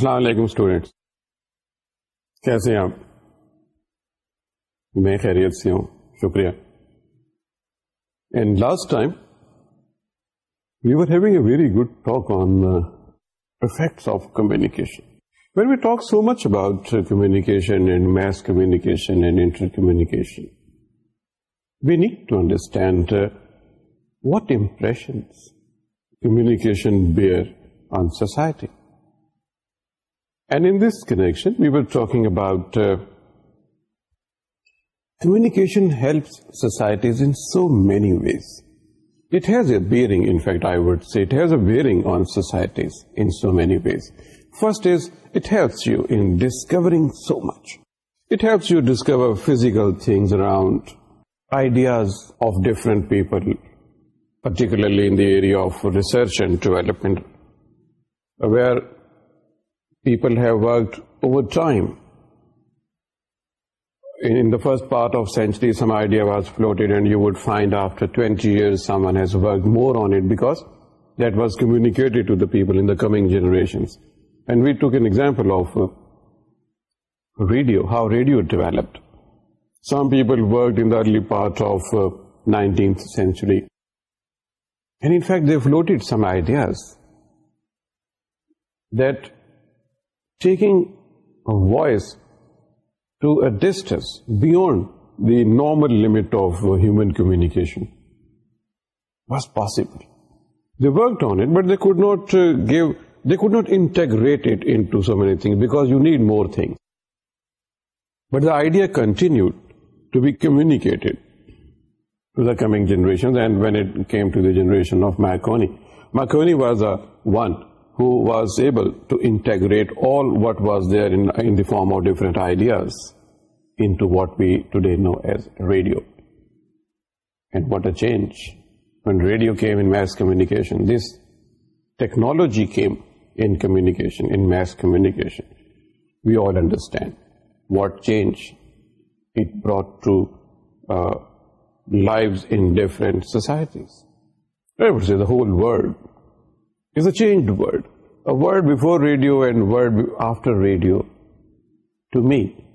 السلام علیکم اسٹوڈینٹس کیسے ہیں آپ میں خیریت سے ہوں شکریہ and last time we are having a very good talk on effects of communication when we talk so much about communication and mass communication and inter communication we need to understand what impression communication bear on society And in this connection, we were talking about uh, communication helps societies in so many ways. It has a bearing, in fact, I would say, it has a bearing on societies in so many ways. First is, it helps you in discovering so much. It helps you discover physical things around, ideas of different people, particularly in the area of research and development, where people have worked over time. In the first part of century, some idea was floated, and you would find after 20 years someone has worked more on it, because that was communicated to the people in the coming generations. And we took an example of uh, radio, how radio developed. Some people worked in the early part of 19th uh, century. And in fact, they floated some ideas that taking a voice to a distance beyond the normal limit of human communication was possible. They worked on it, but uh, they could not integrate it into so many things, because you need more things. But the idea continued to be communicated to the coming generations, and when it came to the generation of Marconi was the one who was able to integrate all what was there in the form of different ideas into what we today know as radio. And what a change. When radio came in mass communication, this technology came in communication, in mass communication. We all understand what change it brought to uh, lives in different societies. I would say the whole world is a changed world. A word before radio and word after radio, to me,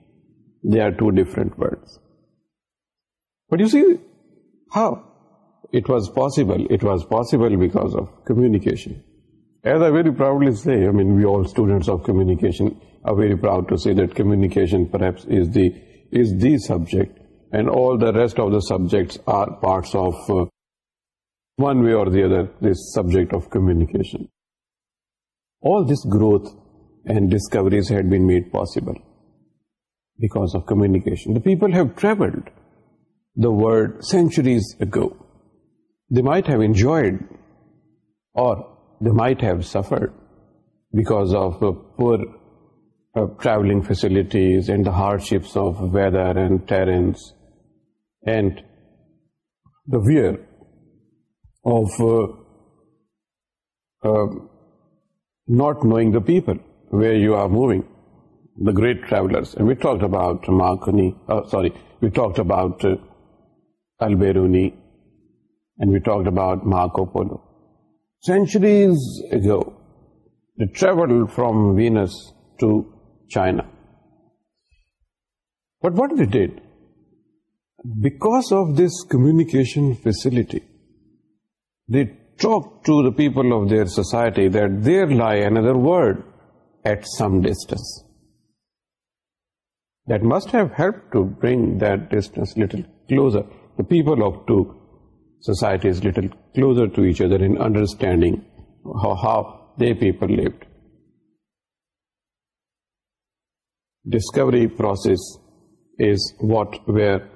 they are two different words. But you see, how? It was possible. It was possible because of communication. As I very proudly say, I mean, we all students of communication are very proud to say that communication perhaps is the subject, and all the rest of the subjects are parts of uh, one way or the other, this subject of communication. All this growth and discoveries had been made possible because of communication. The people have traveled the world centuries ago. They might have enjoyed or they might have suffered because of uh, poor uh, traveling facilities and the hardships of weather and terrains and the wear of uh, not knowing the people where you are moving, the great travelers. And we talked about Marconi, uh, we talked about uh, Al-Biruni, and we talked about Marco Polo. Centuries ago, they traveled from Venus to China. But what they did, because of this communication facility, they talk to the people of their society that there lie another world at some distance. That must have helped to bring that distance little closer, the people of two societies little closer to each other in understanding how their people lived. Discovery process is where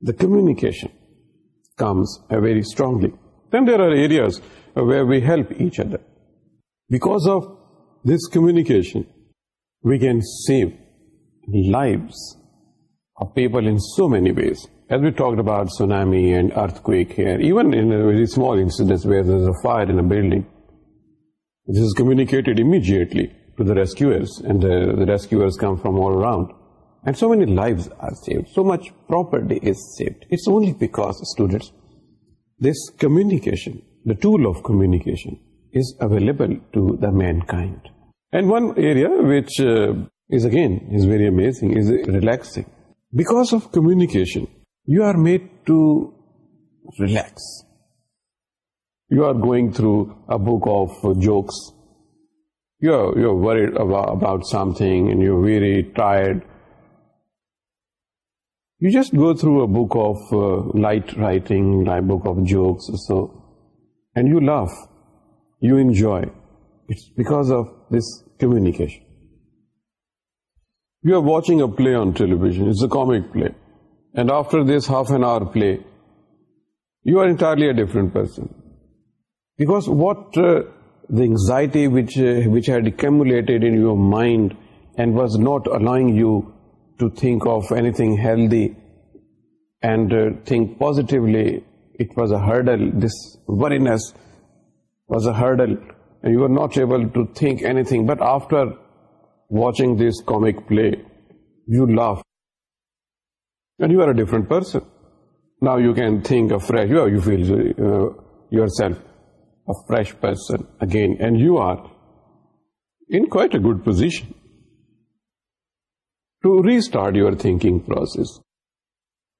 the communication comes very strongly. There are areas where we help each other because of this communication we can save life people ways as we talked about سونا very small this is کمیکٹلی rescue authorities saved it's only because students this communication, the tool of communication, is available to the mankind. And one area which uh, is very amazing, is relaxing. Because of communication, you are made to relax. You are going through a book of jokes. You're worried about something and you're very tired. You just go through a book of uh, light writing, a book of jokes or so, and you laugh, you enjoy. It's because of this communication. You are watching a play on television, it's a comic play, and after this half an hour play, you are entirely a different person. Because what uh, the anxiety uh, which had accumulated in your mind and was not allowing you to think of anything healthy and uh, think positively, it was a hurdle. This worriness was a hurdle. You were not able to think anything. But after watching this comic play, you laugh. And you are a different person. Now you can think afresh. You feel uh, yourself a fresh person again. And you are in quite a good position to restart your thinking process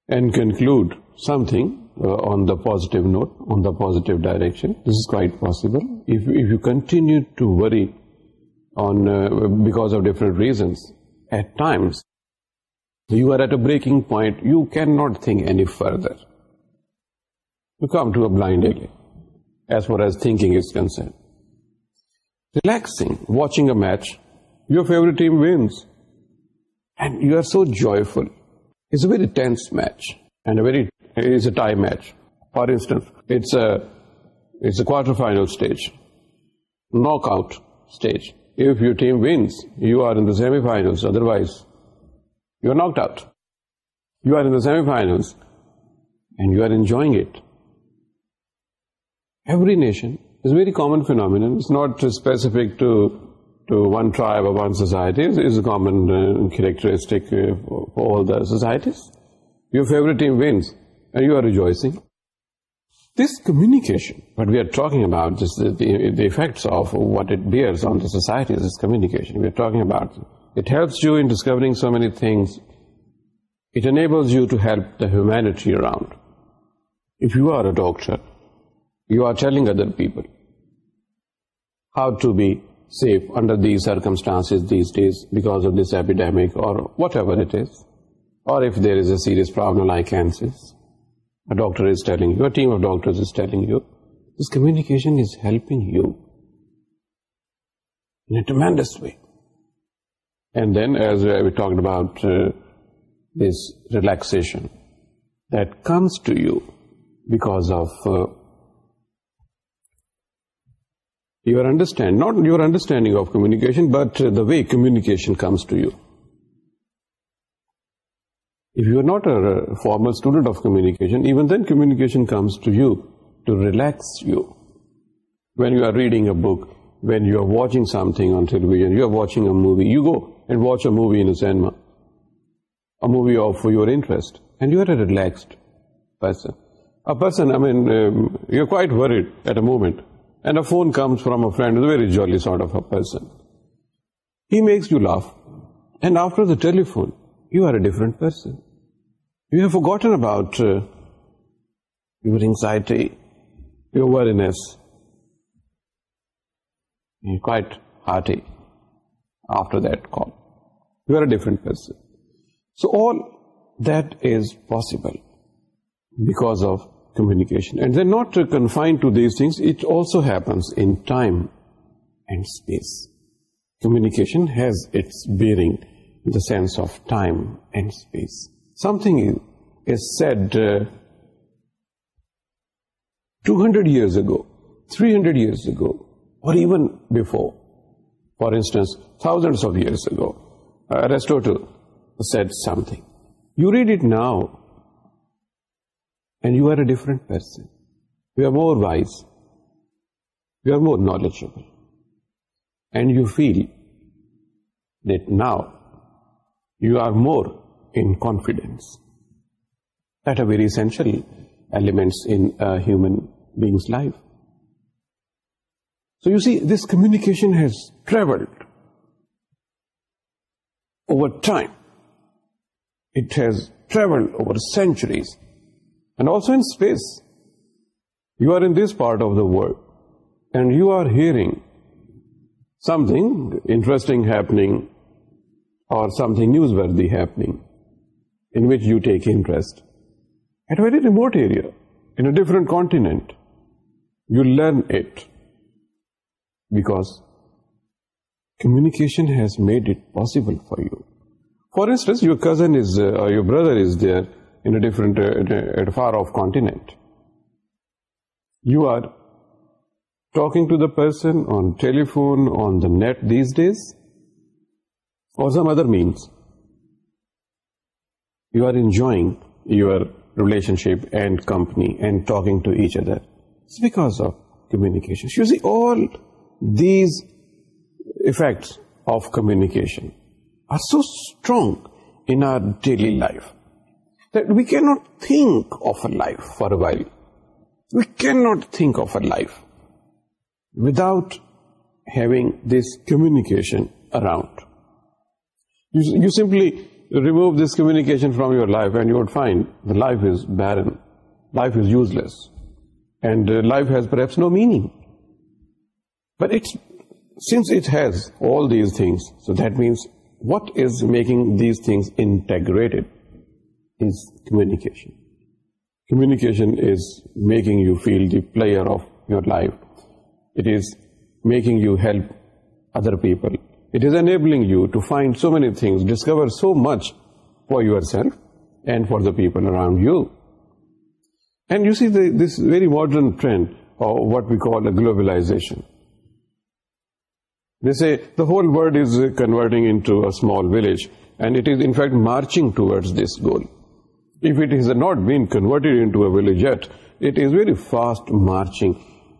and conclude something uh, on the positive note, on the positive direction. This is quite possible. If you continue to worry on uh, because of different reasons, at times you are at a breaking point, you cannot think any further. You come to a blind alley as far as thinking is concerned. Relaxing, watching a match, your favorite team wins. Semi final otherwise you are not out you are the semi final at every nation very common فینومیل not space to one tribe or one society is a common uh, characteristic uh, for all the societies. Your favorite team wins and you are rejoicing. This communication, what we are talking about, just the effects of what it bears on the society, this communication we are talking about. It helps you in discovering so many things. It enables you to help the humanity around. If you are a doctor, you are telling other people how to be what ever serious problem communication is helping way and then as we talk about this relaxation دمس to you because of you are understand not you are understanding of communication but the way communication formalization دینکس a book when you are watch something watch a movie of you are you are a man you کو movement and a phone comes from a friend who's a very jolly sort of a person. He makes you laugh, and after the telephone, you are a different person. You have forgotten about uh, your anxiety, your worriness. You're quite hearty after that call. You are a different person. So all that is possible because of communication. And they're not confined to these things. It also happens in time and space. Communication has its bearing in the sense of time and space. Something is said uh, 200 years ago, 300 years ago, or even before. For instance, thousands of years ago, Aristotle said something. You read it now, and you are a different person. You are more wise, you are more knowledgeable, and you feel that now you are more in confidence. That are very essential elements in a human being's life. So you see, this communication has traveled over time. It has traveled over centuries and also in space. You are in this part of the world and you are hearing something interesting happening or something newsworthy happening in which you take interest at a very remote area, in a different continent. You learn it because communication has made it possible for you. For instance, your cousin is, uh, or your brother is there in a different, uh, at a far-off continent. You are talking to the person on telephone, on the net these days, or some other means. You are enjoying your relationship and company and talking to each other. It's because of communication. You see, all these effects of communication are so strong in our daily life that we cannot think of a life for a while. We cannot think of a life without having this communication around. You simply remove this communication from your life and you would find the life is barren, life is useless, and uh, life has perhaps no meaning. But since it has all these things, so that means what is making these things integrated? is communication. Communication is making you feel the player of your life. It is making you help other people. It is enabling you to find so many things, discover so much for yourself and for the people around you. And you see this very modern trend of what we call a globalization. They say the whole world is converting into a small village, and it is in fact marching towards this goal. If it has not been converted into a village yet, it is very fast marching.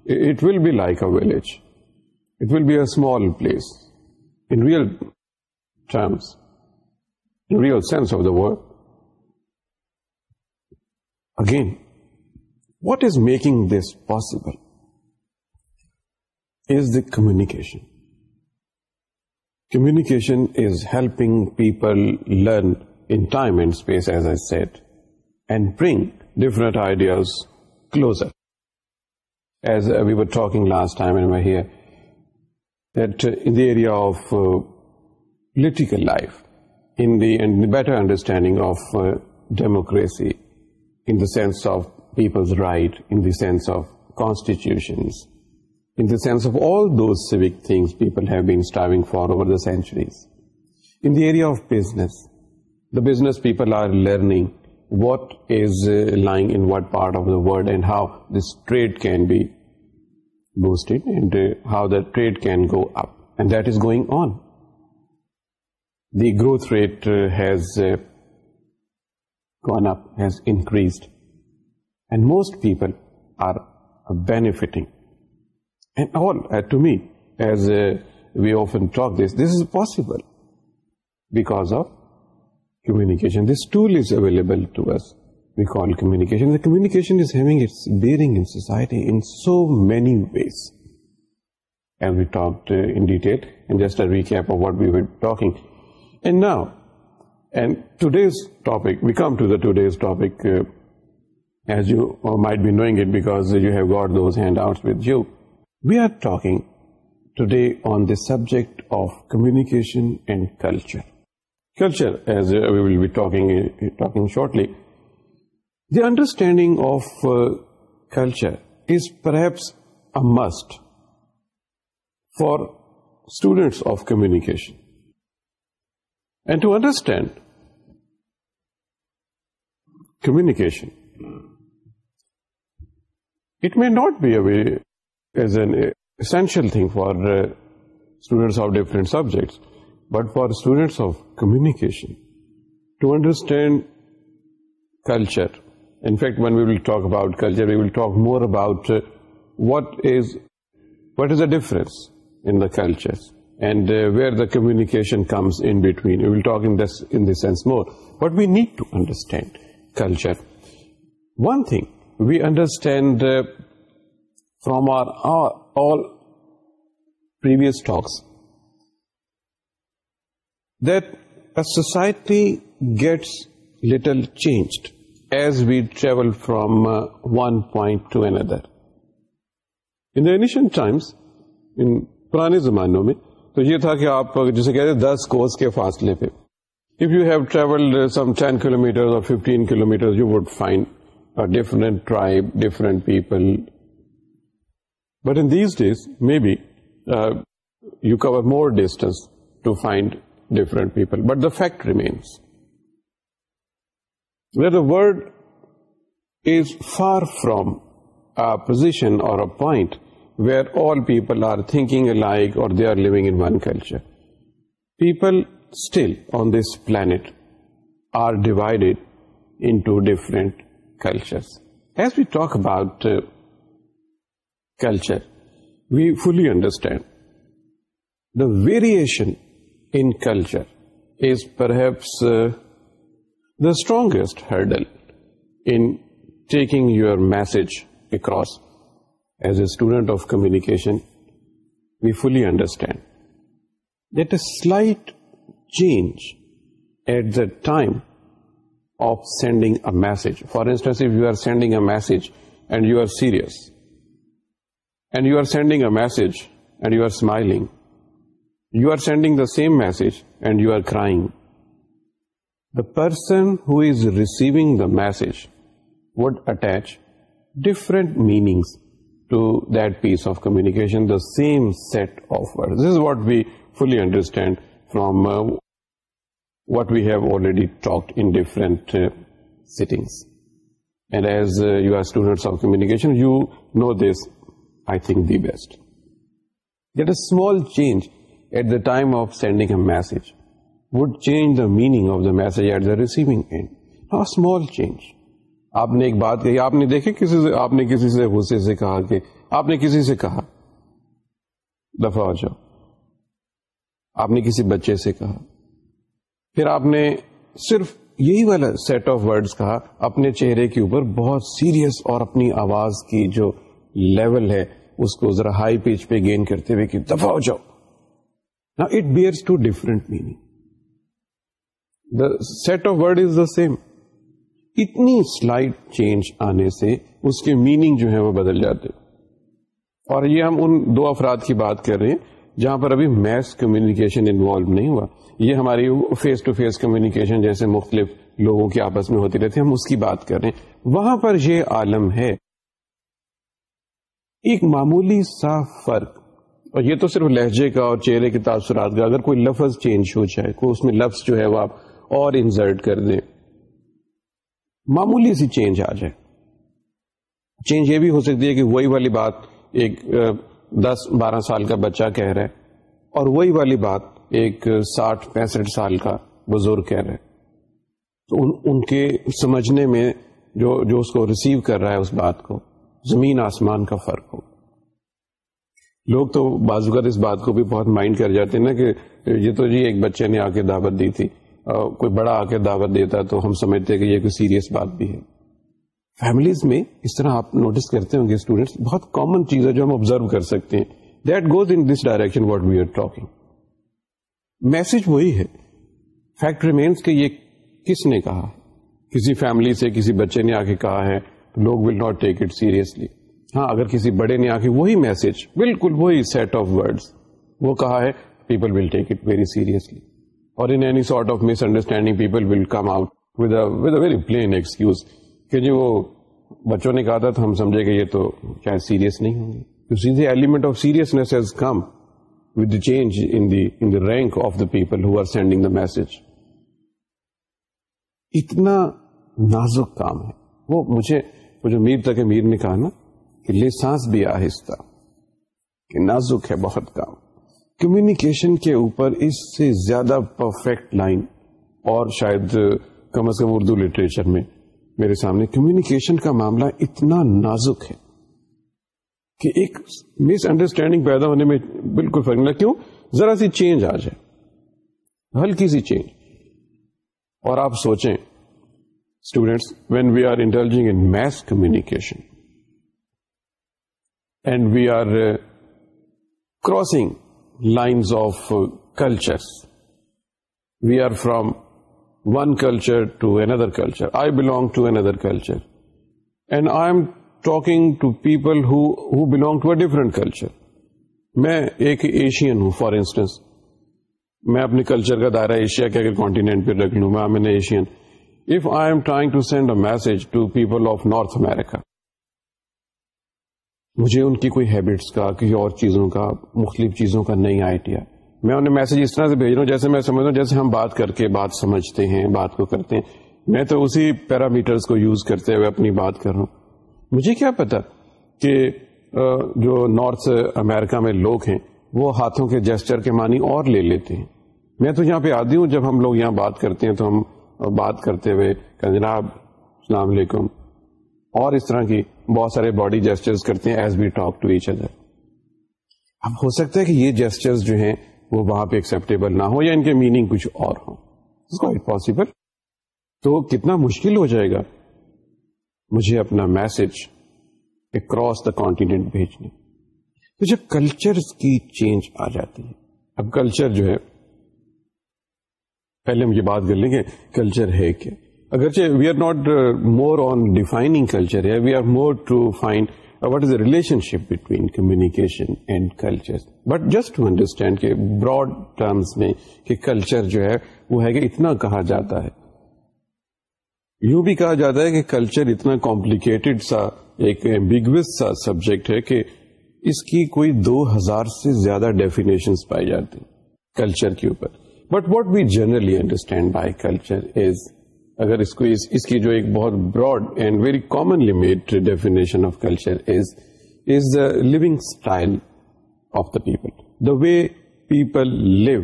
It will be like a village. It will be a small place. In real terms, in real sense of the word. Again, what is making this possible is the communication. Communication is helping people learn in time and space, as I said. Bring different ideas close up last of political life the better understanding of democracy in sense of people's right in sense of constitutions all those سیونک things people have بیٹاگ for over the centuries in business people are learning what is uh, lying in what part of the world and how this trade can be boosted and uh, how the trade can go up. And that is going on. The growth rate uh, has gone up, has increased. And most people are benefiting. And all, to me, as we often talk this is possible because of communication this tool available we come to the today's topic knowing it back you have got those handout with you we are talk today on the subject of communication and culture culture, as we will be talking shortly. The understanding of uh, culture is perhaps a must for students of communication. And to understand communication, it may not be as an essential thing for uh, students of different subjects. But for students of communication, to understand culture, in fact, when we will talk about culture, we will talk more about uh, what is the difference in the cultures and uh, where the communication comes in between. We will talk in this sense more. But we need to understand culture. One thing we understand uh, from our all previous talks that society gets little changed as we travel from one point to another in داشن times ان پرانے زمانوں میں تو یہ تھا کہ آپ جسے کہتے ہیں دس کوس کے فاصلے پہ if you have travel some ten kilo metre اور fifteen kilo metre you would find different tribe different people but in these days may be you cover more distance to find different people. But the fact remains that the word is far from a position or a point where all people are thinking alike or they are living in one culture. People still on this planet are divided into different cultures. As we talk about uh, culture, we fully understand the variation in culture is perhaps uh, the strongest hurdle in taking your message across. As a student of communication, we fully understand that a slight change at the time of sending a message. For instance, if you are sending a message and you are serious, and you are sending a message and you are smiling, you are sending the same message and you are crying. The person who is receiving the message would attach different meanings to that piece of communication, the same set of words. This is what we fully understand from uh, what we have already talked in different uh, sittings. And as uh, you are students of communication, you know this, I think, the best. There is a small change at the time of sending a message change the meaning of the message at the receiving small change آپ نے ایک بات کہی آپ نے دیکھے کسی سے آپ نے کسی سے غصے سے کہا کہ آپ نے کسی سے کہا دفاع ہو جاؤ آپ نے کسی بچے سے کہا پھر آپ نے صرف یہی والا سیٹ آف ورڈ کہا اپنے چہرے کے اوپر بہت سیریس اور اپنی آواز کی جو لیول ہے اس کو ذرا ہائی پیچ پہ گین کرتے ہوئے کہ دفاع ہو جاؤ Now it bears two different meaning. The set of word is the same. اتنی سلائٹ چینج آنے سے اس کے میننگ جو ہے وہ بدل جاتے اور یہ ہم ان دو افراد کی بات کر رہے ہیں جہاں پر ابھی میس کمیونیکیشن انوالو نہیں ہوا یہ ہماری فیس ٹو فیس کمیونیکیشن جیسے مختلف لوگوں کی آپس میں ہوتی رہتی ہم اس کی بات کر رہے ہیں وہاں پر یہ عالم ہے ایک معمولی سا فرق اور یہ تو صرف لہجے کا اور چہرے کے تاثرات کا اگر کوئی لفظ چینج ہو جائے کوئی اس میں لفظ جو ہے وہ آپ اور انزرٹ کر دیں معمولی سی چینج آ جائے چینج یہ بھی ہو سکتی ہے کہ وہی والی بات ایک دس بارہ سال کا بچہ کہہ رہا ہے اور وہی والی بات ایک ساٹھ پینسٹھ سال کا بزرگ کہہ رہے تو ان ان کے سمجھنے میں جو اس کو ریسیو کر رہا ہے اس بات کو زمین آسمان کا فرق ہو لوگ تو بازو کا اس بات کو بھی بہت مائنڈ کر جاتے ہیں نا کہ یہ تو جی ایک بچے نے آ کے دعوت دی تھی اور کوئی بڑا آ کے دعوت دیتا تو ہم سمجھتے کہ یہ کوئی سیریس بات بھی ہے فیملیز میں اس طرح آپ نوٹس کرتے ہوں گے اسٹوڈینٹس بہت کامن چیز ہے جو ہم آبزرو کر سکتے ہیں that goes in this direction what we are talking message وہی ہے فیکٹ ریمینس کہ یہ کس نے کہا کسی فیملی سے کسی بچے نے آ کے کہا ہے لوگ will not take it seriously ہاں اگر کسی بڑے نے آ کے وہی میسج بالکل وہی سیٹ آف ورڈز وہ کہا ہے people will take it very seriously اور in any sort of misunderstanding people will come out with a very plain excuse کہ جی وہ بچوں نے کہا تھا تو ہم سمجھے کہ یہ تو شاید سیریس نہیں ہوں گے element of seriousness has come with the change in the rank of the people who are sending the message اتنا نازک کام ہے وہ مجھے مجھے میر تک میر نے کہا نا کہ سانس بھی آہستہ کہ نازک ہے بہت کام کمیونیکیشن کے اوپر اس سے زیادہ پرفیکٹ لائن اور شاید کم از کم اردو لٹریچر میں میرے سامنے کمیونیکیشن کا معاملہ اتنا نازک ہے کہ ایک مس انڈرسٹینڈنگ پیدا ہونے میں بالکل فرق نہ کیوں ذرا سی چینج آ جائے ہلکی سی چینج اور آپ سوچیں students when we are انٹرجنگ in mass communication and we are crossing lines of culture we are from one culture to another culture I belong to another culture and I am talking to people who belong to a different culture میں ایک Asian ہوں for instance میں اپنے culture کا دائرہ Asia کے اگر پہ رکھ لوں میں Asian if I am trying to send a message to people of North America مجھے ان کی کوئی ہیبٹس کا کسی اور چیزوں کا مختلف چیزوں کا نہیں آئیڈیا میں انہیں میسج اس طرح سے بھیج رہا ہوں جیسے میں سمجھ رہا ہوں جیسے ہم بات کر کے بات سمجھتے ہیں بات کو کرتے ہیں میں تو اسی پیرامیٹرز کو یوز کرتے ہوئے اپنی بات کر رہا ہوں مجھے کیا پتا کہ جو نارتھ امریکہ میں لوگ ہیں وہ ہاتھوں کے جیسچر کے معنی اور لے لیتے ہیں میں تو یہاں پہ آدھی ہوں جب ہم لوگ یہاں بات کرتے ہیں تو ہم بات کرتے ہوئے جناب السلام علیکم اور اس طرح کی بہت سارے باڈی جیسچرز کرتے ہیں as we talk to each other اب ہو سکتا ہے کہ یہ جیسچرز جو ہیں وہ وہاں پہ ایکسپٹیبل نہ ہو یا ان کے میننگ کچھ اور پاسبل تو کتنا مشکل ہو جائے گا مجھے اپنا میسج اکراس دا کونٹینٹ بھیجنے کلچر کی چینج آ جاتی ہے اب کلچر جو ہے پہلے ہم یہ بات کر لیں گے کلچر ہے کیا اگرچہ we are not more on defining culture we are more to find what is a relationship between communication and culture but just to understand کہ براڈ ٹرمس میں کہ کلچر جو ہے وہ ہے کہ اتنا کہا جاتا ہے یوں بھی کہا جاتا ہے کہ کلچر اتنا کمپلیکیٹڈ سا ایک ایمبیگوس سا سبجیکٹ ہے کہ اس کی کوئی دو ہزار سے زیادہ ڈیفینیشن پائی جاتی کلچر کے اوپر but what we generally understand by culture is اگر اس کو اس اس کی جو ایک بہت broad and very common limit definition of culture is is the living style of the people the way people live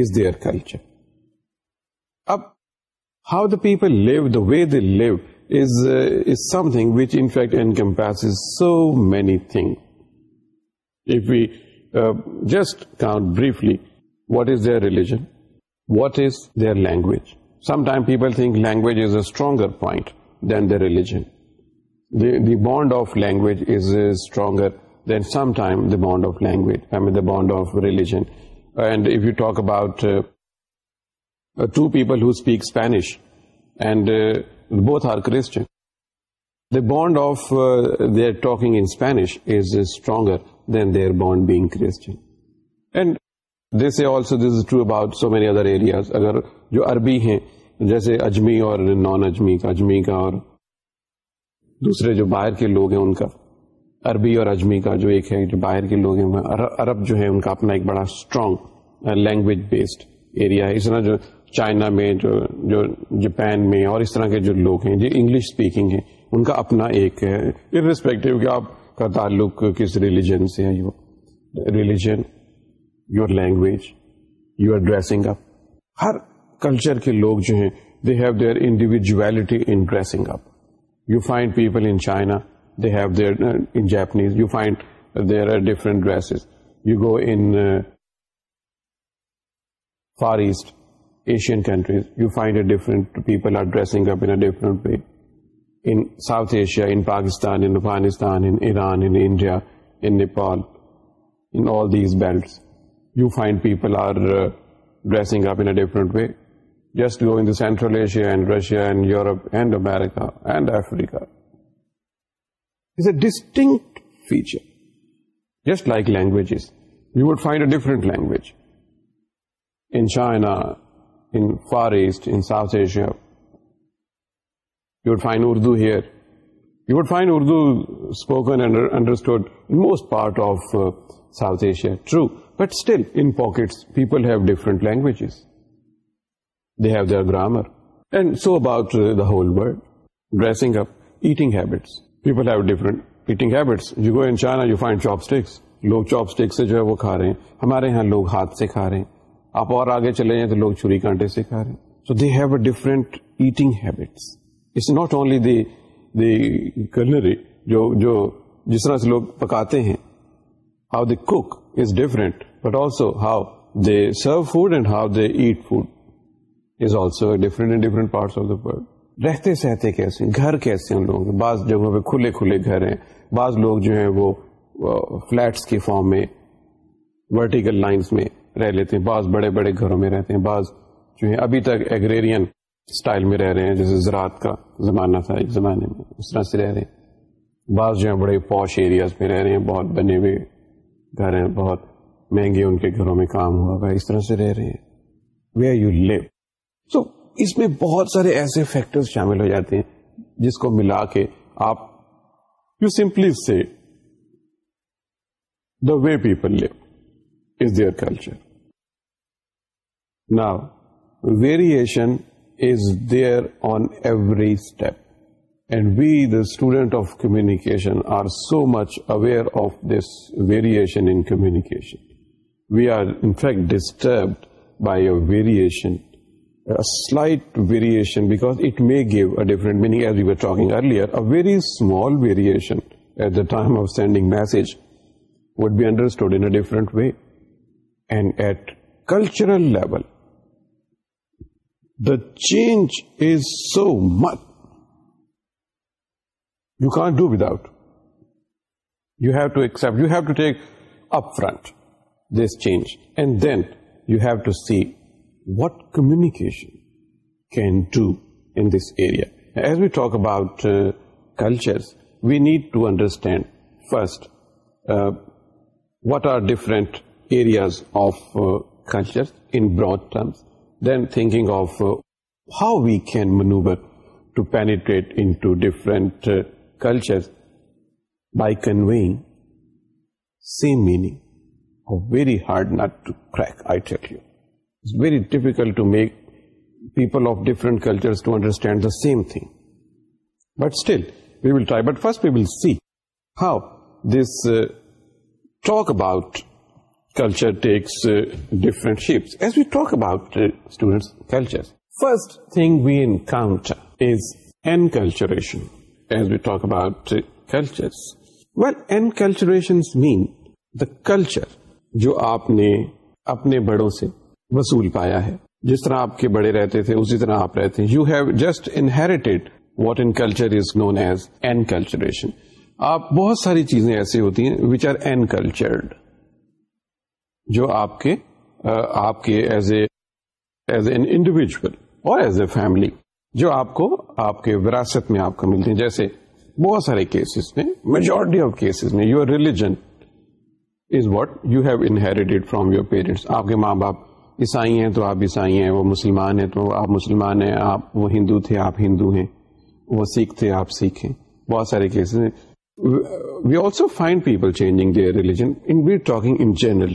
is their culture اب how the people live the way they live is is something which encompass so many thing if we just count briefly what is their religion what is their language Sometimes people think language is a stronger point than their religion. The bond of language is stronger than sometimes the bond of language, the bond of religion. And if you talk about uh, uh, two people who speak Spanish and uh, both are Christian, the bond of their talking in Spanish is stronger than their bond being Christian. And they say also this is true about so many other areas. Agar جو عربی ہیں جیسے اجمی اور نان اجمی کا اجمی کا اور دوسرے جو باہر کے لوگ ہیں ان کا عربی اور اجمی کا جو ایک ہے جو باہر کے لوگ ہیں عرب جو ہے ان کا اپنا ایک بڑا اسٹرانگ لینگویج بیسڈ ایریا ہے اس طرح جو چائنا میں جو جو جاپان میں اور اس طرح کے جو لوگ ہیں جو انگلش اسپیکنگ ہیں ان کا اپنا ایک ان ریسپیکٹو کہ آپ کا تعلق کس ریلیجن سے ہے religion your language your dressing up ہر کلچر کے لوگ جو ہیں they have their individuality in dressing up you find people in China they have their in Japanese you find there are different dresses you go in for East Asian countries you find a different people are dressing up in a way in South Asia in Pakistan in Afghanistan in Iran in India in Nepal in all these belts you find people are dressing up in different way Just go into Central Asia and Russia and Europe and America and Africa. It's a distinct feature. Just like languages. You would find a different language in China, in Far East, in South Asia. You would find Urdu here. You would find Urdu spoken and understood in most part of uh, South Asia. True, but still in pockets people have different languages. They have their grammar and so about whole world dressing up eating پیپلنٹ eating chopsticks لوگ چاپ stick سے جو ہے وہ کھا رہے ہیں ہمارے یہاں لوگ ہاتھ سے کھا رہے ہیں آپ اور آگے چلے جائیں تو لوگ چھری کانٹے سے کھا رہے ہیں so they have a different eating habits it's not only the the کلری جو جو جس طرح سے لوگ پکاتے ہیں how the cook is different but also how they serve food and how they eat food different and different parts of world رہتے سہتے کیسے ہیں گھر کیسے ہیں بعض جگہوں پہ کھلے کھلے گھر ہیں بعض لوگ جو ہیں وہ فلیٹس کے فارم میں ورٹیکل لائنس میں رہ لیتے ہیں بعض بڑے بڑے گھروں میں رہتے ہیں بعض جو ہیں ابھی تک ایگریرین اسٹائل میں رہ رہے ہیں جیسے زراعت کا زمانہ تھا ایک زمانے میں اس طرح سے رہ رہے ہیں بعض جو ہیں بڑے پوش ایریاز میں رہ رہے ہیں بہت بنے ہوئے گھر ہیں بہت مہنگے ان کے گھروں میں کام ہوا اس طرح سے رہ رہے ہیں where you live so so, اس میں بہت سارے ایسے فیکٹر شامل ہو جاتے ہیں جس کو ملا کے آپ you simply see the way people live is their culture نا variation is there on every step and we the student of communication are so much aware of this variation in communication we are in fact disturbed by a variation a slight variation, because it may give a different meaning, as we were talking earlier. A very small variation at the time of sending message would be understood in a different way. And at cultural level, the change is so much, you can't do without. You have to accept, you have to take upfront this change, and then you have to see what communication can do in this area. As we talk about uh, cultures, we need to understand first uh, what are different areas of uh, cultures in broad terms, then thinking of how we can maneuver to penetrate into different cultures by conveying same meaning. A very hard nut to crack, I tell you. Very difficult to make people of different culture understand the same thing but still we will try but first we will see how this talk about culture takes different shapes as we talk about student culture first thing we encounter is enculturation as we talk about culture well enculturation mean the culture جو آپ نے اپنے بڑوں سے وصول پایا ہے جس طرح آپ کے بڑے رہتے تھے اسی طرح آپ رہتے ہیں you have just inherited what in culture is known as enculturation آپ بہت ساری چیزیں ایسی ہوتی ہیں ویچ آر این کلچرڈ جو آپ آپ کے کے as as as a a an individual اور فیملی جو آپ کو آپ کے وراثت میں آپ کو ملتے جیسے بہت سارے کیسز میں میجورٹی آف کیسز میں your religion is what you have inherited from your parents آپ کے ماں باپ عیسائی ہیں تو آپ عیسائی ہیں وہ مسلمان ہیں تو آپ مسلمان ہیں آپ وہ ہندو تھے آپ ہندو ہیں وہ سکھ تھے آپ سکھ ہیں بہت سارے کیسز ہیں we also find people changing their religion in be talking in general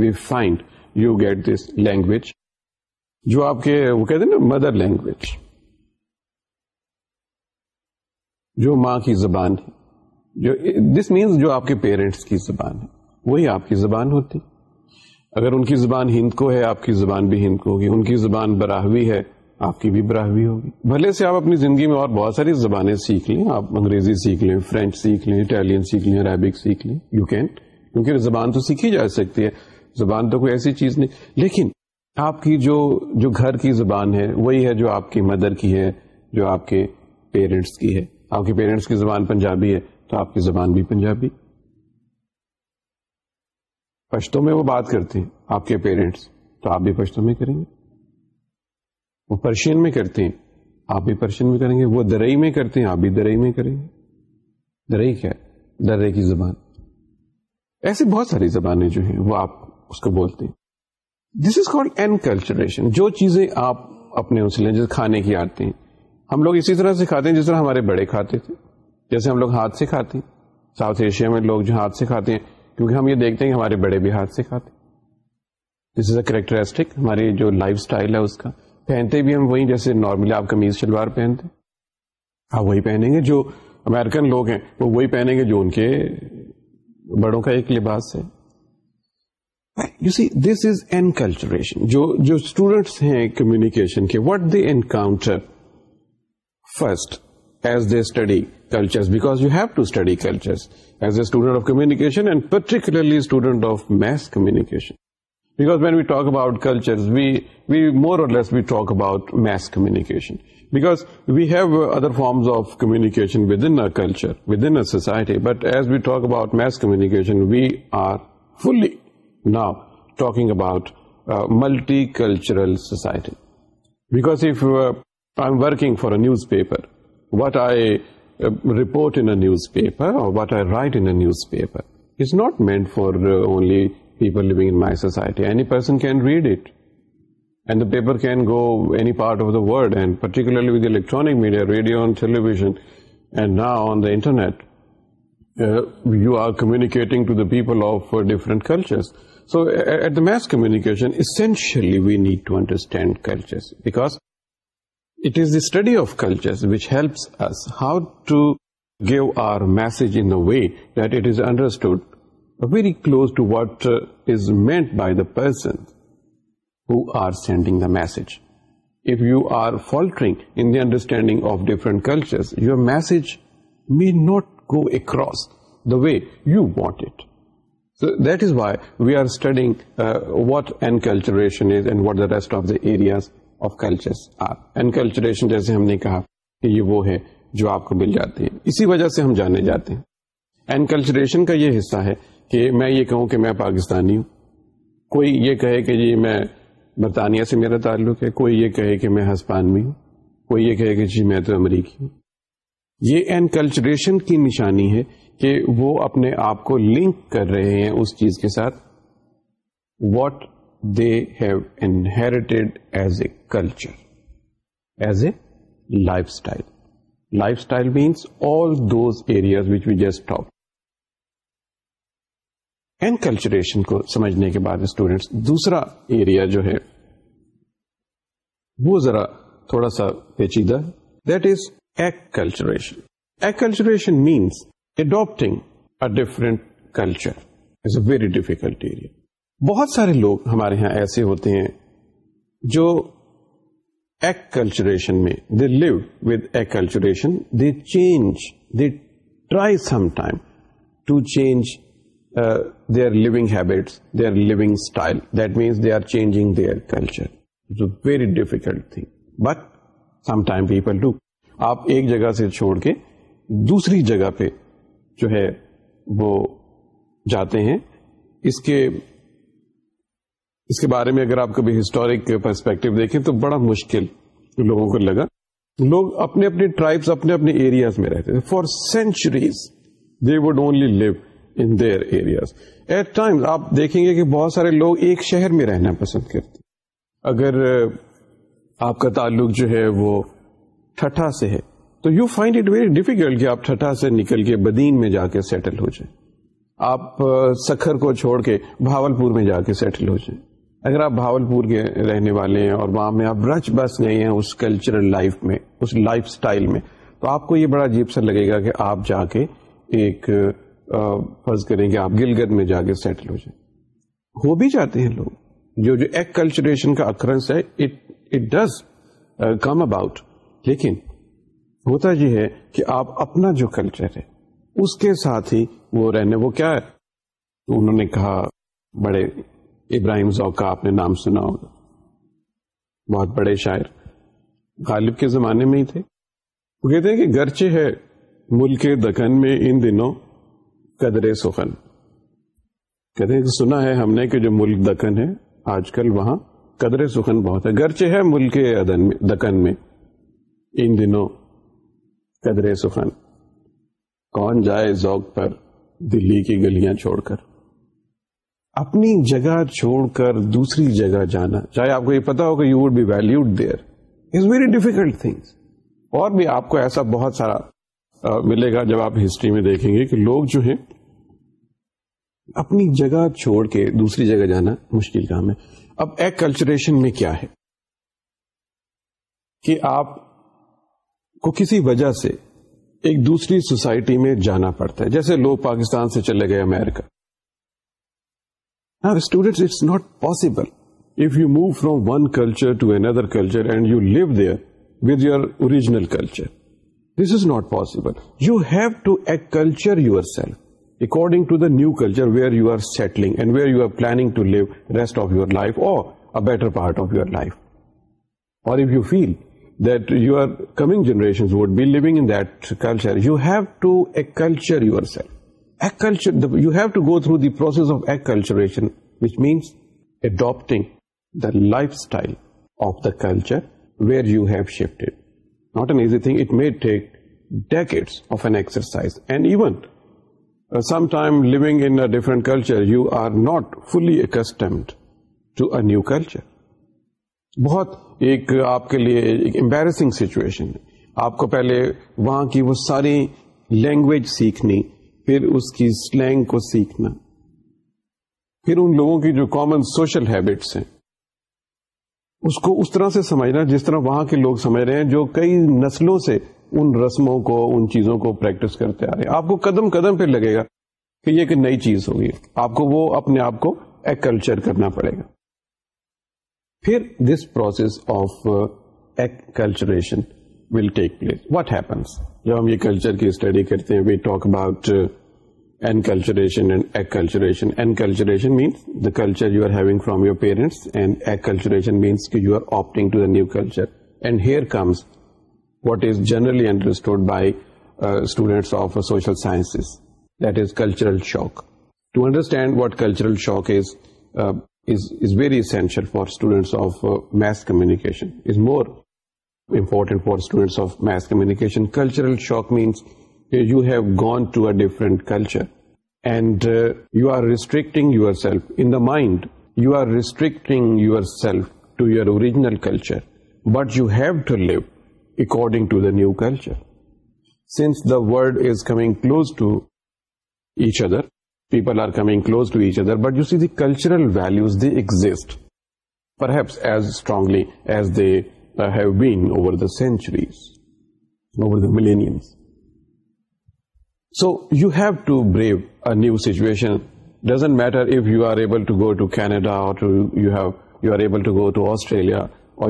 we find you get this language جو آپ کے وہ کہتے ہیں نا مدر لینگویج جو ماں کی زبان ہے جو دس مینس جو آپ کے پیرنٹس کی زبان ہے وہی آپ کی زبان ہوتی ہے اگر ان کی زبان ہند کو ہے آپ کی زبان بھی ہند کو ہوگی ان کی زبان براہوی ہے آپ کی بھی براہوی ہوگی بھلے سے آپ اپنی زندگی میں اور بہت ساری زبانیں سیکھ لیں آپ انگریزی سیکھ لیں فرینچ سیکھ لیں اٹالین سیکھ لیں عربک سیکھ لیں یو کین کیونکہ زبان تو سیکھی جا سکتی ہے زبان تو کوئی ایسی چیز نہیں لیکن آپ کی جو جو گھر کی زبان ہے وہی ہے جو آپ کی مدر کی ہے جو آپ کے پیرنٹس کی ہے آپ کے پیرنٹس کی زبان پنجابی ہے تو آپ کی زبان بھی پنجابی پشتوں میں وہ بات کرتے ہیں آپ کے پیرنٹس تو آپ بھی پشتوں میں کریں گے وہ پرشین میں کرتے ہیں آپ بھی پرشین میں کریں گے وہ درئی میں کرتے ہیں آپ بھی درئی میں کریں گے درئی کیا درے کی زبان ایسی بہت ساری زبانیں جو ہیں وہ آپ اس کو بولتے ہیں دس از کال کلچریشن جو چیزیں آپ اپنے لیں جیسے کھانے کی آتے ہیں ہم لوگ اسی طرح سے کھاتے ہیں جس طرح ہمارے بڑے کھاتے تھے جیسے ہم لوگ ہاتھ سے کھاتے ہیں ساؤتھ ایشیا میں لوگ جو ہاتھ سے کھاتے ہیں کیونکہ ہم یہ دیکھتے ہیں کہ ہمارے بڑے بھی ہاتھ سے کھاتے دس از اے کریکٹرسٹک ہماری جو لائف اسٹائل ہے اس کا پہنتے بھی ہم وہی جیسے نارملی آپ کمیز شلوار پہنتے آپ وہی پہنیں گے جو امیرکن لوگ ہیں وہ وہی پہنیں گے جو ان کے بڑوں کا ایک لباس ہے you see this is enculturation جو جو اسٹوڈینٹس ہیں کمیونیکیشن کے what they encounter first as they study لی student mass communication about mass communication we have other forms of communication society but as we talk about mass communication we are fully ناپ talk about multicultural society because working for a newspaper what are a report in a newspaper or what I write in a newspaper is not meant for uh, only people living in my society. Any person can read it. And the paper can go any part of the world, and particularly with the electronic media, radio and television, and now on the internet, uh, you are communicating to the people of uh, different cultures. So at the mass communication, essentially we need to understand cultures, because it is the study of cultures which helps us how to give our message in a way that it is understood very close to what uh, is meant by the person who are sending the message. If you are faltering in the understanding of different cultures, your message may not go across the way you want it. So that is why we are studying uh, what enculturation is and what the rest of the areas of enculturation جیسے ہم نے کہا کہ یہ وہ ہے جو آپ کو مل جاتے ہیں اسی وجہ سے ہم جانے جاتے ہیں انکلچریشن کا یہ حصہ ہے کہ میں یہ کہوں کہ میں پاکستانی ہوں کوئی یہ کہے کہ جی میں برطانیہ سے میرا تعلق ہے کوئی یہ کہے کہ میں ہسپانوی ہوں کوئی یہ کہے کہ جی میں تو امریکی ہوں یہ انکلچریشن کی نشانی ہے کہ وہ اپنے آپ کو لنک کر رہے ہیں اس چیز کے ساتھ what they have inherited as a culture as a lifestyle lifestyle means all those areas which we just adopt کلچریشن کو سمجھنے کے بعد اسٹوڈینٹس دوسرا ایریا جو ہے وہ ذرا تھوڑا سا پیچیدہ that is acculturation means adapting a different culture is a very difficult area بہت سارے لوگ ہمارے ہاں ایسے ہوتے ہیں جو ایکلچریشن میں they live with acculturation they change they try some time to change they are living habits they are living style that means they are changing they are culture very difficult thing but some time people do آپ ایک جگہ سے چھوڑ کے دوسری جگہ پہ جو ہے وہ جاتے ہیں اس کے اس کے بارے میں اگر آپ کبھی ہسٹورک پرسپیکٹو دیکھیں تو بڑا مشکل لوگوں کو لگا لوگ اپنے اپنے ٹرائبس اپنے اپنے ایریاز میں رہتے تھے for centuries they would only live in their areas at time آپ دیکھیں گے کہ بہت سارے لوگ ایک شہر میں رہنا پسند کرتے اگر آپ کا تعلق جو ہے وہ ٹھٹھا سے ہے تو you find it very difficult کہ آپ ٹھٹھا سے نکل کے بدین میں جا کے سیٹل ہو جائیں آپ سکھر کو چھوڑ کے بھاول پور میں جا کے سیٹل ہو جائیں اگر آپ بھاول پور کے رہنے والے ہیں اور وہاں میں آپ رچ بس گئے ہیں اس کلچرل لائف میں اس لائف سٹائل میں تو آپ کو یہ بڑا عجیب سا لگے گا کہ آپ جا کے ایک فرض کریں آپ گلگت میں جا کے سیٹل ہو جائیں ہو بھی جاتے ہیں لوگ جو جو ایک کلچریشن کا اکرنس ہے اٹ ڈز کم اباؤٹ لیکن ہوتا یہ ہے کہ آپ اپنا جو کلچر ہے اس کے ساتھ ہی وہ رہنے وہ کیا ہے انہوں نے کہا بڑے ابراہیم ذوق کا آپ نے نام سنا ہوگا بہت بڑے شاعر غالب کے زمانے میں ہی تھے وہ کہتے ہیں کہ گرچہ ہے ملک دکن میں ان دنوں قدرے سخن کہتے ہیں کہ سنا ہے ہم نے کہ جو ملک دکن ہے آج کل وہاں قدر سخن بہت ہے گرچہ ہے ملک ادن میں دکن میں ان دنوں قدر سخن کون جائے ذوق پر دلی کی گلیاں چھوڑ کر اپنی جگہ چھوڑ کر دوسری جگہ جانا چاہے آپ کو یہ پتا ہو کہ you would be valued there is very difficult things اور بھی آپ کو ایسا بہت سارا ملے گا جب آپ ہسٹری میں دیکھیں گے کہ لوگ جو ہیں اپنی جگہ چھوڑ کے دوسری جگہ جانا مشکل کام ہے اب ایک کلچریشن میں کیا ہے کہ آپ کو کسی وجہ سے ایک دوسری سوسائٹی میں جانا پڑتا ہے جیسے لوگ پاکستان سے چلے گئے America Now, students, it's not possible. If you move from one culture to another culture and you live there with your original culture, this is not possible. You have to acculture yourself according to the new culture where you are settling and where you are planning to live rest of your life or a better part of your life. Or if you feel that your coming generations would be living in that culture, you have to acculture yourself. Culture you have to go through the process of a acculturation adapting the lifestyle of the culture where you have shifted not an easy thing it might take different culture you are not fully accustomed to a new culture بہت ایک آپ کے لیے embarrassing situation آپ کو پہلے وہاں کی وہ ساری لینگویج سیکھنی پھر اس کی سلینگ کو سیکھنا پھر ان لوگوں کی جو کامن سوشل ہیبٹس ہیں اس کو اس طرح سے سمجھنا جس طرح وہاں کے لوگ سمجھ رہے ہیں جو کئی نسلوں سے ان رسموں کو ان چیزوں کو پریکٹس کرتے آ رہے ہیں آپ کو قدم قدم پہ لگے گا کہ یہ ایک نئی چیز ہوگی آپ کو وہ اپنے آپ کو ایکلچر کرنا پڑے گا پھر this process of acculturation will take place what happens جب ہم یہ کلچر کی اسٹڈی کرتے ہیں we talk about enculturation and acculturation enculturation means the culture you are having from your parents and acculturation means کہ you are opting to the new culture and here comes what is generally understood by students of social sciences that is cultural shock to understand what cultural shock is is very essential for students of mass communication is more important for students of mass communication. Cultural shock means eh, you have gone to a different culture and eh, you are restricting yourself in the mind. You are restricting yourself to your original culture, but you have to live according to the new culture. Since the world is coming close to each other, people are coming close to each other, but you see the cultural values, they exist, perhaps as strongly as they centuries millennium so you have to brave new situation doesn't matter to Canada Australia اور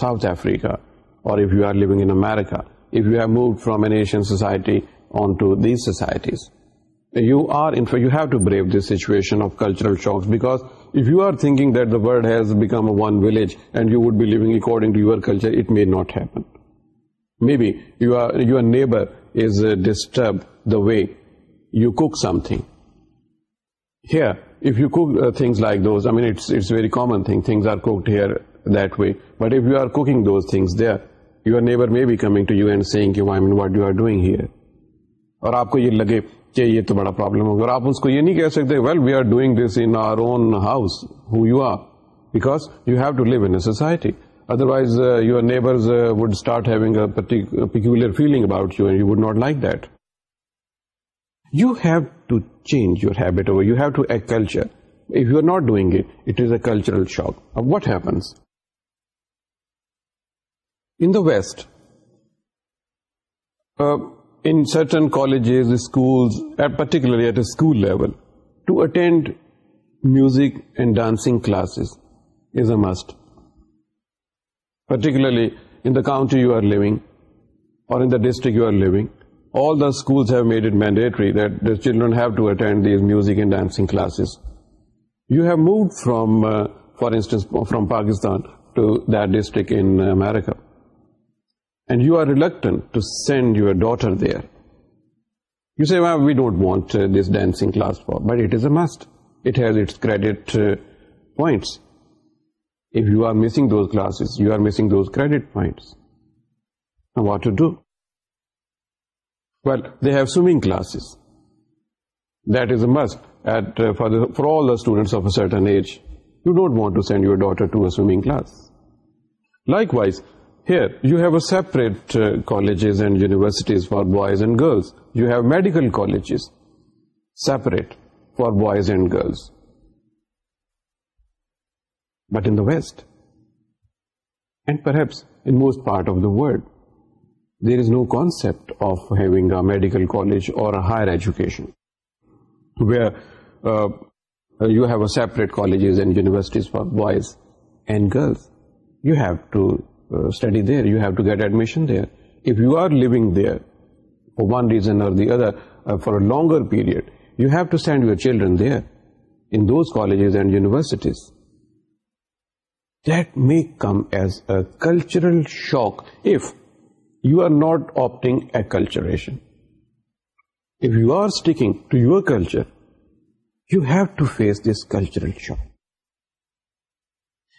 South Africa اور امیریکاو move from an Asian society on to these societies you are fact you have to brave this situation of cultural shock but if you are thinking that the world has become a one village and you would be living according to your culture it may not happen may be you are you neighbour is disturb the way you cook some other if you cook things like those I mean it's it's very common thing things are cooked way but if you are cooking those things there your neighbour may be coming seeing what you are doing اور آپ کو یہ لگے کہ یہ تو بڑا problem ہوگا اور آپ اس کو یہ نہیں کہہ سکتے well we are doing this in our own house who you are because you have to live in society otherwise you you would start like that you have to change your habit over you have to acculture if you are not doing it it is a cultural shock what happens in the waste scholarly at a لیٹینڈ music and dance classes must particularly in داؤنٹ you are لگ the district you آرگلز made it مینڈیٹریٹرن have to attend these music and dancing classes you have moved from for instance from Pakistan to district انکا and you are reluctant to send your daughter there. You say, well, we don't want uh, this dancing class for, but it is a must. It has its credit uh, points. If you are missing those classes, you are missing those credit points. Now what to do? Well, they have swimming classes. That is a must uh, for all the students of a certain age. You don't want to send your daughter to a swimming class. Likewise, here, you have a separate uh, colleges and universities for boys and girls. You have medical colleges, separate for boys and girls. But in the West, and perhaps in most part of the world, there is no concept of having a medical college or a higher education, where uh, you have a separate colleges and universities for boys and girls. You have to study there, you have to get admission there. If you are living there for one reason or the other uh, for a longer period, you have to send your children there in those colleges and universities. That may come as a cultural shock if you are not opting acculturation. If you are sticking to your culture, you have to face this cultural shock.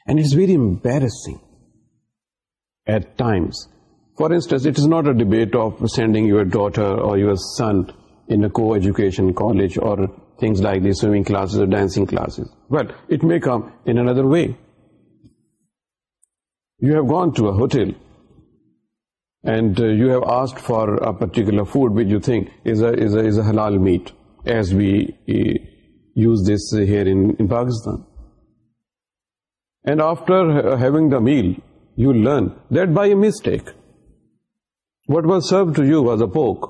And it's very embarrassing at times. For instance, it is not a debate of sending your daughter or your son in a co-education college or things like the swimming classes or dancing classes. But it may come in another way. You have gone to a hotel and uh, you have asked for a particular food which you think is a halal meat, as we uh, use this here in Pakistan. And after uh, having the meal, you learn that by a mistake what was served to you was a pork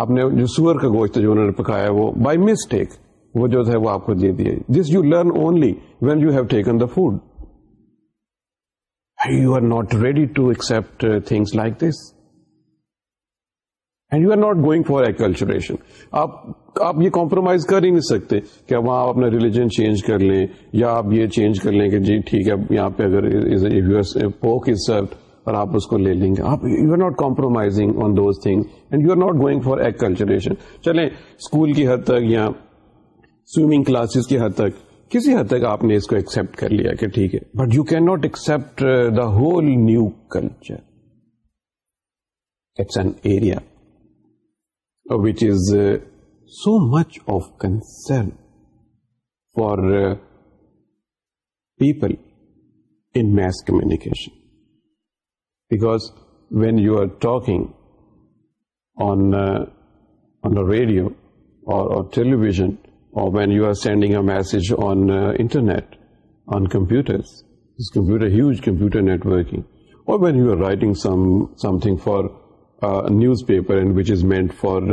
آپ نے جو سور کا گوشت جو انہوں نے پکایا وہ بائی مسٹیک وہ جو ہے وہ آپ کو دے دیے this you learn only when you have taken the food you are not ready to accept things like this and you are not going for acculturation آپ آپ یہ کمپرومائز کر ہی نہیں سکتے کہ وہاں آپ اپنا ریلیجن چینج کر لیں یا آپ یہ چینج کر لیں کہ جی ٹھیک ہے یہاں پہ اگر پوک از اور آپ اس کو لے لیں گے آپ you are not compromising on those thing and you are not going for acculturation چلیں اسکول کی حد تک یا سوئمنگ کلاسز کی حد تک کسی حد تک آپ نے اس کو ایکسپٹ کر لیا کہ ٹھیک ہے but you can not accept the whole new culture it's an area which is uh, so much of concern for uh, people in mass communication. Because when you are talking on uh, a radio or television, or when you are sending a message on internet, on computers, this huge computer networking, or when you are writing something for newspaper and which is meant for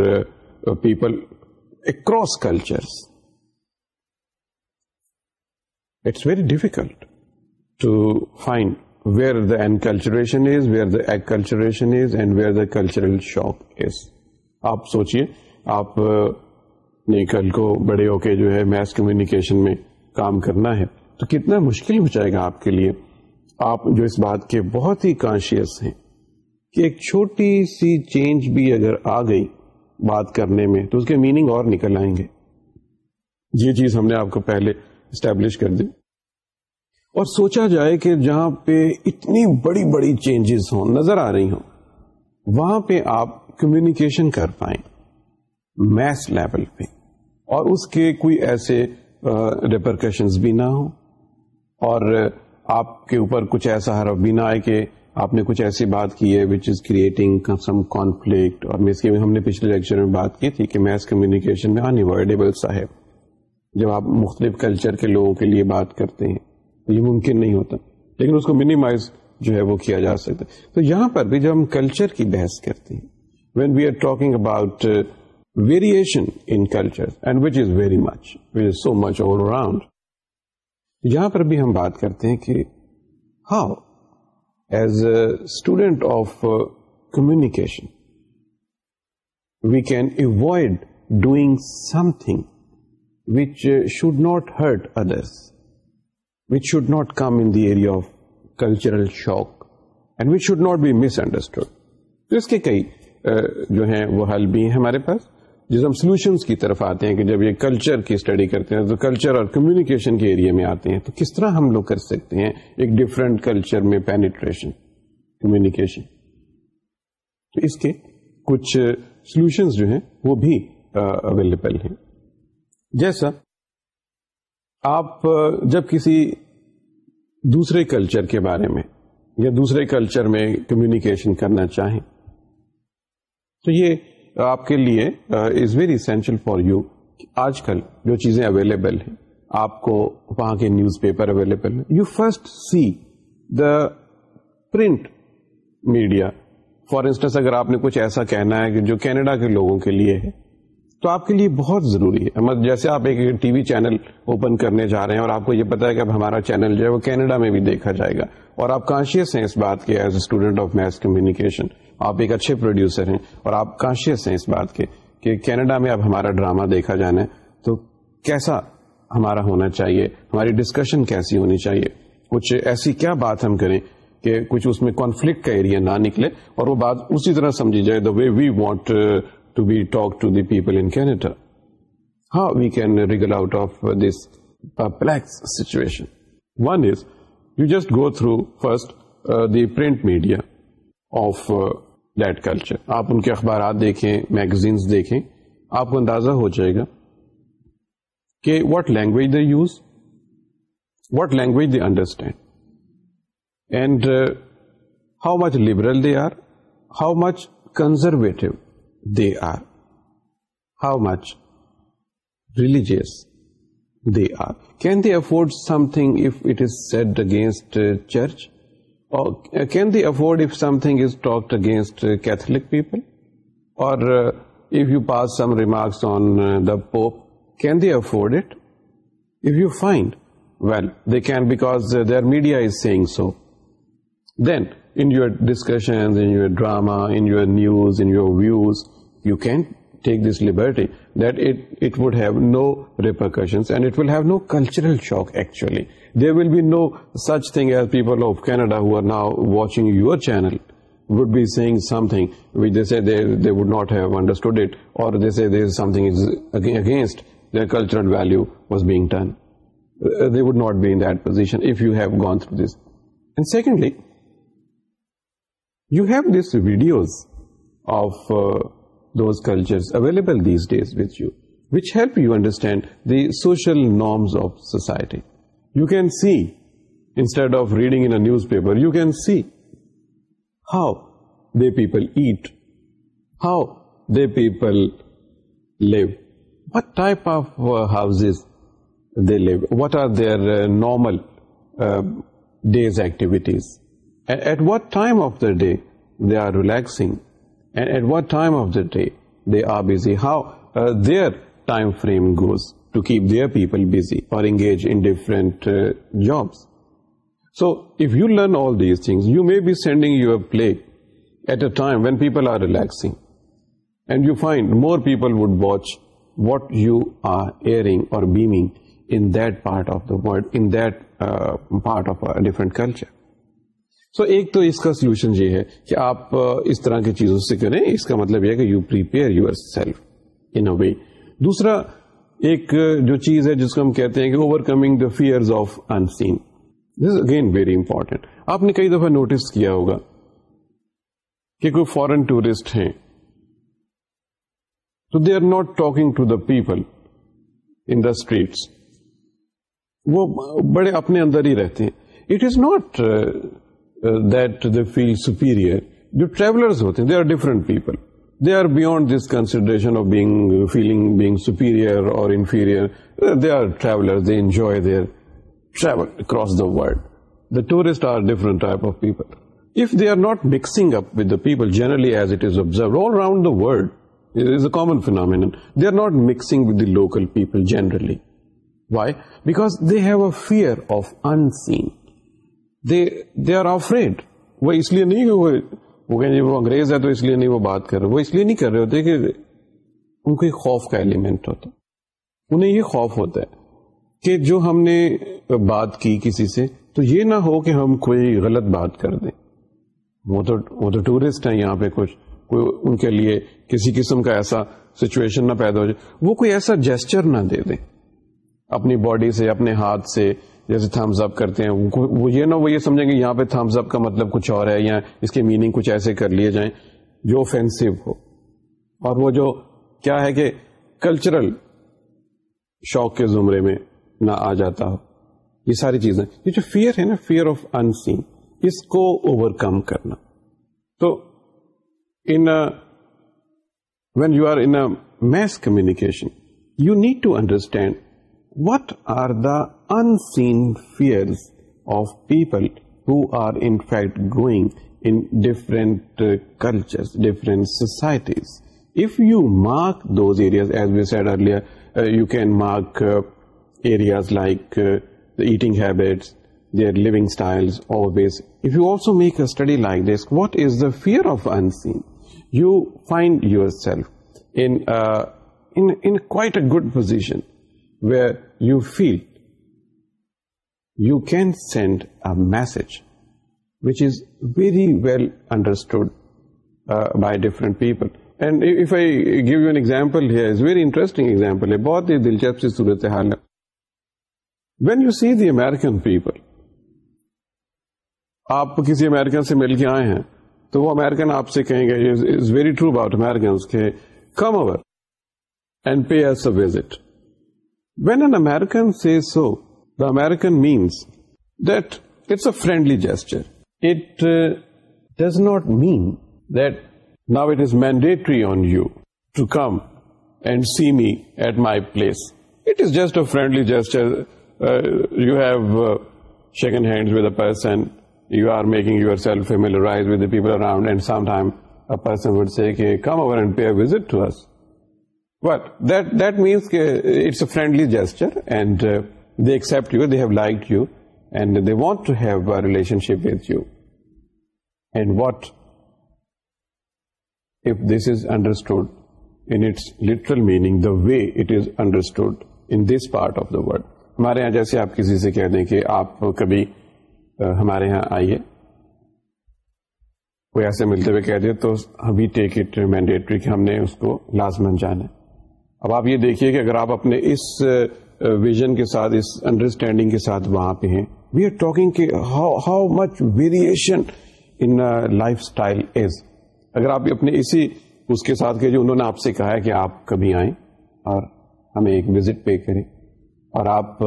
people across culture it's very difficult to find where the enculturation is where the is and where the cultural shock is آپ سوچیے آپ نے کل کو بڑے ہو کے جو ہے میس کمیونیکیشن میں کام کرنا ہے تو کتنا مشکل ہو جائے گا آپ کے لیے آپ جو اس بات کے بہت ہی کانشیس ہیں کہ ایک چھوٹی سی چینج بھی اگر آ گئی بات کرنے میں تو اس کے میننگ اور نکل آئیں گے یہ چیز ہم نے آپ کو پہلے اسٹیبلش کر دی اور سوچا جائے کہ جہاں پہ اتنی بڑی بڑی چینجز ہوں نظر آ رہی ہوں وہاں پہ آپ کمیونیکیشن کر پائیں میس لیول پہ اور اس کے کوئی ایسے ریپرکشنز بھی نہ ہوں اور آپ کے اوپر کچھ ایسا حرف بھی نہ آئے کہ آپ نے کچھ ایسی بات کی ہے which is creating some conflict اور میں اس کی ہم نے پچھلے لیکچر میں بات کی تھی کہ میس کمیونیکیشن میں انوائڈیبل سا ہے جب آپ مختلف کلچر کے لوگوں کے لیے بات کرتے ہیں تو یہ ممکن نہیں ہوتا لیکن اس کو منیمائز جو ہے وہ کیا جا سکتا ہے تو یہاں پر بھی جب ہم کلچر کی بحث کرتے ہیں when we are talking about variation in culture and which is very much which is so much all around یہاں پر بھی ہم بات کرتے ہیں کہ how as a student of communication we can avoid doing something which should not hurt others which should not come in area of cultural shock and which should not be misunderstand اس کے کئی uh, جو ہیں وہ حل بھی ہیں ہمارے پاس جس ہم سولوشنس کی طرف آتے ہیں کہ جب یہ کلچر کی اسٹڈی کرتے ہیں تو کلچر اور کمیونیکیشن کے ایریا میں آتے ہیں تو کس طرح ہم لوگ کر سکتے ہیں ایک ڈفرینٹ کلچر میں پینیٹریشن کمیونیکیشن تو اس کے کچھ سولوشنس جو ہیں وہ بھی اویلیبل ہیں جیسا آپ جب کسی دوسرے کلچر کے بارے میں یا دوسرے کلچر میں کمیونیکیشن کرنا چاہیں تو یہ آپ کے لیے is very essential for you آج کل جو چیزیں اویلیبل ہیں آپ کو وہاں کے نیوز پیپر اویلیبل ہیں you first see the print media for instance اگر آپ نے کچھ ایسا کہنا ہے کہ جو کینیڈا کے لوگوں کے لیے ہے تو آپ کے لیے بہت ضروری ہے جیسے آپ ایک ٹی وی چینل اوپن کرنے جا رہے ہیں اور آپ کو یہ پتا ہے کہ اب ہمارا چینل جو ہے وہ کینیڈا میں بھی دیکھا جائے گا اور آپ کانشیس ہیں اس بات کے as a student of mass communication آپ ایک اچھے پروڈیوسر ہیں اور آپ کانشیس ہیں اس بات کے کہ کینیڈا میں اب ہمارا ڈراما دیکھا جانا ہے تو کیسا ہمارا ہونا چاہیے ہماری ڈسکشن کیسی ہونی چاہیے کچھ ایسی کیا بات ہم کریں کہ کچھ اس میں کانفلکٹ کا ایریا نہ نکلے اور وہ بات اسی طرح سمجھی جائے the way we want to be talk to the people in Canada how we can wriggle out of this complex situation one is you just go through first the print media of that culture آپ ان کے اخبارات دیکھیں magazines دیکھیں آپ کو اندازہ ہو جائے گا کہ what language they use what language they understand and how much liberal they are how much conservative they are, how much religious they are. Can they afford something if it is said against uh, church? Or uh, can they afford if something is talked against uh, Catholic people? Or if you pass some remarks on the Pope, can they afford it? If you find, well, they can because their media is saying so. Then, in your discussions, in your drama, in your news, in your views, you can take this liberty that it would have no repercussions and it will have no cultural shock actually. There will be no such thing as people of Canada who are now watching your channel would be saying something which they say they would not have understood it, or they say there is something is against their cultural value was being done. Uh, they would not be in that position if you have gone through this. And secondly, you have these videos of uh, those cultures available these days with you, which help you understand the social norms of society. You can see, instead of reading in a newspaper, you can see how they people eat, how they people live, what type of uh, houses they live, what are their uh, normal uh, day's activities, at what time of the day they are relaxing and at what time of the day they are busy, how uh, their time frame goes to keep their people busy or engage in different uh, jobs. So if you learn all these things, you may be sending your plague at a time when people are relaxing, and you find more people would watch what you are airing or beaming in that part of the world, in that uh, part of a different culture. So ایک تو اس کا solution یہ ہے کہ آپ اس طرح کی چیزوں سے کریں اس کا مطلب یہ کہ you prepare your self in way دوسرا ایک جو چیز ہے جس کو ہم کہتے ہیں کہ overcoming the fear of unseen this again very important آپ نے کئی دفعہ نوٹس کیا ہوگا کہ کوئی فورن ٹورسٹ ہیں تو they are not talking to the people in the streets وہ بڑے اپنے اندر ہی رہتے ہیں it is not feel superior جو ٹریولرز ہوتے ہیں they are different people they are beyond this being superior اور tourist of people if they are not mixing up with the people generally common phenomenon they are not mixing with the local people generally why because they a fair of in وہ اس لیے نہیں وہ کہیں جی وہ انگریز ہے تو اس لیے نہیں وہ بات کر رہے وہ اس لیے نہیں کر رہے ہوتے کہ ان کو خوف کا ایلیمنٹ ہوتا انہیں یہ خوف ہوتا ہے کہ جو ہم نے بات کی کسی سے تو یہ نہ ہو کہ ہم کوئی غلط بات کر دیں وہ تو وہ تو ٹورسٹ ہیں یہاں پہ کچھ کوئی ان کے لیے کسی قسم کا ایسا سچویشن نہ پیدا ہو جائے وہ کوئی ایسا جیسچر نہ دے دیں اپنی باڈی سے اپنے ہاتھ سے جیسے تھمز اپ کرتے ہیں وہ یہ نہ وہ یہ سمجھیں گے یہاں پہ تھمز اپ کا مطلب کچھ اور ہے یا اس کے میننگ کچھ ایسے کر لیے جائیں جو اوفینسو ہو اور وہ جو کیا ہے کہ کلچرل شوق کے زمرے میں نہ آ جاتا ہو یہ ساری چیزیں یہ جو فیئر ہے نا فیئر آف ان سین اس کو اوور کم کرنا تو in when you are in mass communication you need to understand What are the unseen fears of people who are in fact going in different uh, cultures, different societies? If you mark those areas, as we said earlier, uh, you can mark uh, areas like the eating habits, their living styles, always. If you also make a study like this, what is the fear of unseen? You find yourself in quite a good position where you feel you can send a message which is very well understood by different people example very interestingly بہت ہی دلچسپ صورت حال ہے when you see the American people آپ کسی American سے مل کے آئے ہیں تو وہ امیرکن آپ سے کہیں گے is very true about American کے come over and pay a visit When an American says so, the American means that it's a friendly gesture. It uh, does not mean that now it is mandatory on you to come and see me at my place. It is just a friendly gesture. Uh, you have uh, shaken hands with a person, you are making yourself familiarized with the people around, and sometime a person would say, "Come over and pay a visit to us." But that means کے it's a friendly gesture and they accept you they like you and they want to have relationship with you and what if this is understood in its literal meaning the way it is understood in this part of the world ہمارے یہاں جیسے آپ کسی سے کہہ دیں کہ آپ کبھی ہمارے یہاں آئیے کوئی ایسے ملتے ہوئے کہہ تو ہم ٹیک اٹ مینڈیٹری کہ ہم نے اس کو لازمن جانا ہے اب آپ یہ دیکھیے کہ اگر آپ اپنے اس ویژن کے ساتھ اس انڈرسٹینڈنگ کے ساتھ وہاں پہ ہیں we are talking how much variation in lifestyle is اگر آپ اپنے اسی اس کے ساتھ کہ انہوں نے آپ سے کہا ہے کہ آپ کبھی آئیں اور ہمیں ایک وزٹ پے کریں اور آپ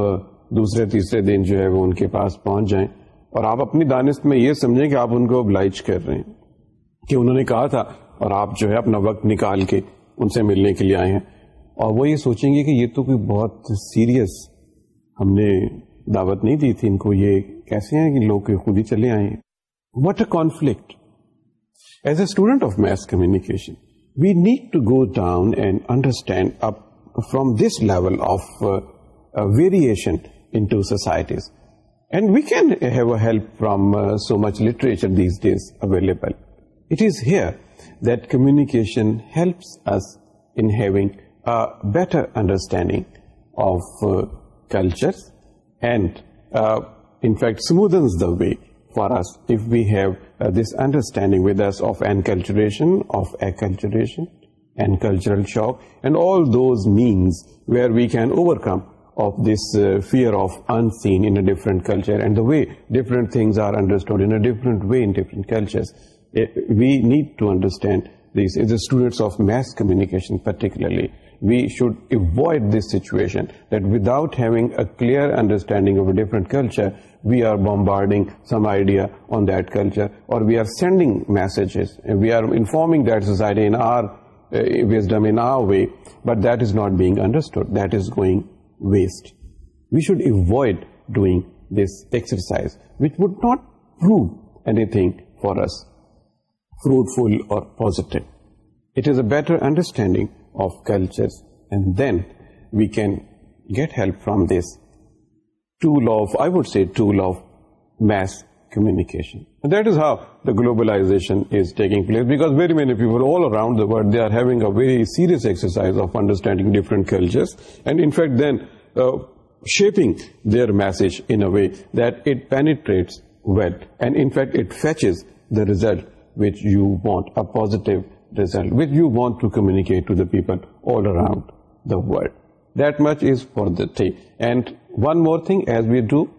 دوسرے تیسرے دن جو ہے وہ ان کے پاس پہنچ جائیں اور آپ اپنی دانست میں یہ سمجھیں کہ آپ ان کو ابلائج کر رہے ہیں کہ انہوں نے کہا تھا اور آپ جو ہے اپنا وقت نکال کے ان سے ملنے کے لیے آئے ہیں اور وہ یہ سوچیں گے کہ یہ تو کوئی بہت سیریس ہم نے دعوت نہیں دی تھی ان کو یہ کیسے ہیں کہ لوگ خود ہی چلے آئے what a conflict as a student of mass communication we need to go down and understand up from this level of variation in two societies and we can have a help from so much literature these days available it is here that communication helps better understanding of culture way for we have this understanding shock makes where we can overcome of this different culture way different thing are understanding way we need to understand this is this of mass communication particle We should avoid this situation that without having a clear understanding of a different culture, we are bombarding some idea on that culture, or we are sending messages and we are informing that society in our eh, wisdom, in our way, but that is not being understood. That is going waste. We should avoid doing this exercise, which would not prove anything for us fruitful or positive. It is a better understanding of cultures then we can get help from this tool of I would see tool of mass comic گلوبلائزیشنڈ a very exercise of understanding different then shaping they are میسجریٹس well and and it fetches the result which you want a positive result which you want to communicate to the people all around the world. That much is for the thing. And one more thing, as we do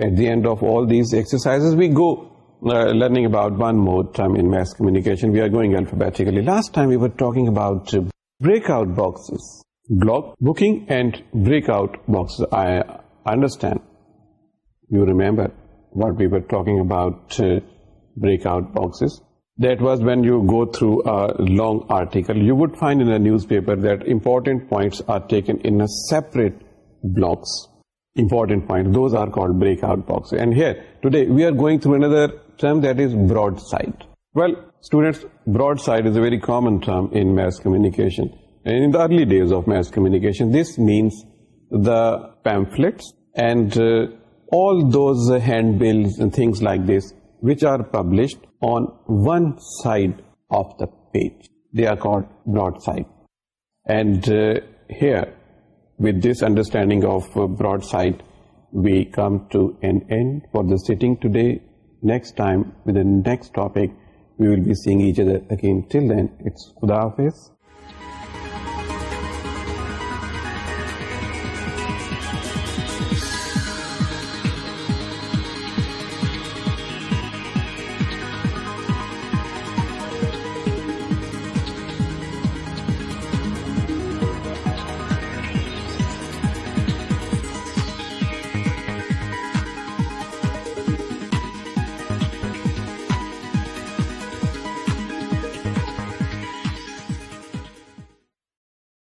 at the end of all these exercises, we go uh, learning about one more term in mass communication. We are going alphabetically. Last time we were talking about uh, breakout boxes, block booking and breakout boxes. I understand you remember what we were talking about uh, breakout boxes. That was when you go through a long article. You would find in a newspaper that important points are taken in a separate blocks. Important points, those are called breakout boxes. And here, today, we are going through another term that is broadside. Well, students, broadside is a very common term in mass communication. And in the early days of mass communication, this means the pamphlets and uh, all those handbills and things like this which are published on one side of the page they are call with this understanding of برا site we come to N and for the sitting today topic we will be سیگین ٹلف